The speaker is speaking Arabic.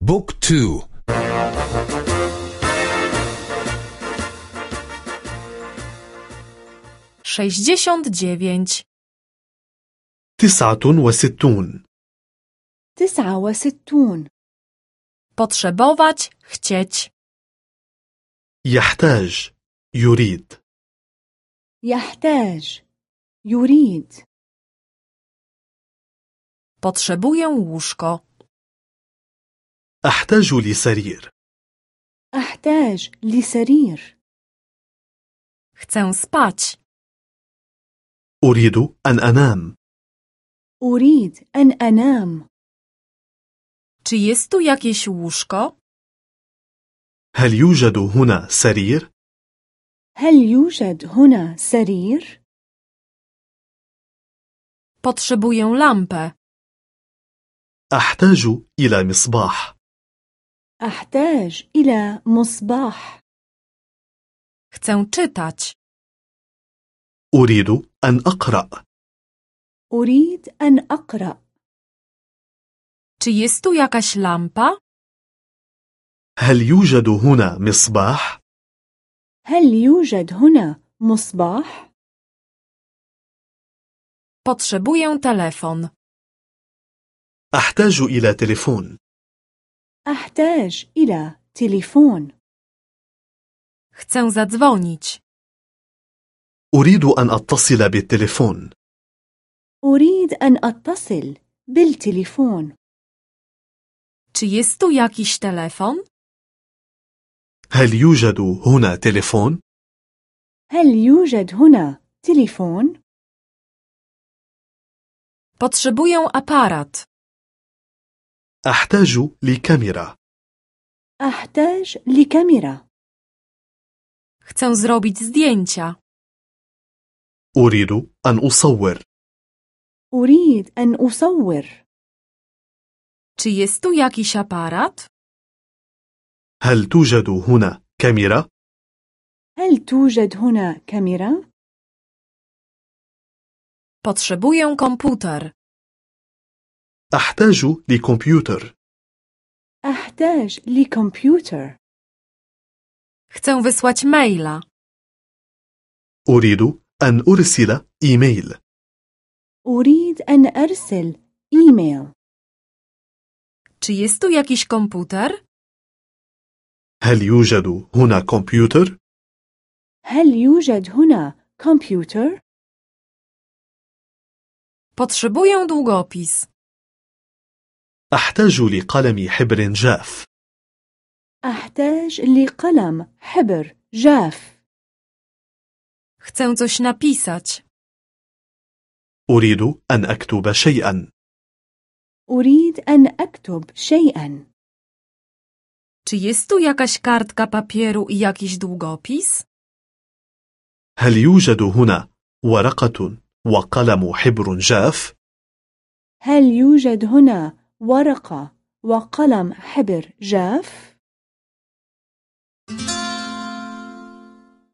بوك تو sześćdziesiąt dziewięć, تسعة وستون تسعة وستون potrzebować, chcieć, يحتاج يريد يحتاج يريد potrzebuję łóżko, أحتاج لسرير. أحتاج لسرير. Chcę spać, أريد أن أنام. أريد أن أنام. Czy jest tu jakieś łóżko? هل يوجد هنا سرير؟ هل يوجد هنا سرير؟ Potrzebuję lampę, أحتاج إلى مصباح. أحتاج إلى مصباح chcę czytać, أريد أن أقرأ أريد أن أقرأ czy jest tu jakaś lampa? هل يوجد هنا مصباح؟ هل يوجد هنا مصباح؟ Potrzebuję telefon, أحتاج إلى تليفون أحتاج إلى تليفون chcę zadzwonić, أريد أن أتصل بالتليفون أريد أن أتصل بالتليفون czy jest tu jakiś telefon? هل يوجد هنا تليفون؟ هل يوجد هنا تليفون؟ Potrzebuję aparat, أحتاج لكاميرا أحتاج لكاميرا chcę zrobić zdjęcia, أريد أن أصور أريد أن أصور czy jest tu jakiś aparat? هل توجد هنا كاميرا؟ هل توجد هنا كاميرا؟ Potrzebuję komputer, أحتاج لكمبيوتر أحتاج لكمبيوتر chcę wysłać maila, أريد أن أرسل إيميل أريد أن أرسل إيميل czy jest tu jakiś komputer? هل يوجد هنا كمبيوتر؟ هل يوجد هنا كمبيوتر؟ Potrzebuję długopis, أحتاج لقلم حبر جاف. أحتاج لقلم حبر جاف. Chcę coś napisać, أريد أن أكتب شيئا. أريد أن أكتب شيئا. Czy jest tu jakaś kartka papieru i jakiś długopis? هل يوجد هنا ورقة وقلم حبر جاف؟ هل يوجد هنا ورقة وقلم حبر جاف؟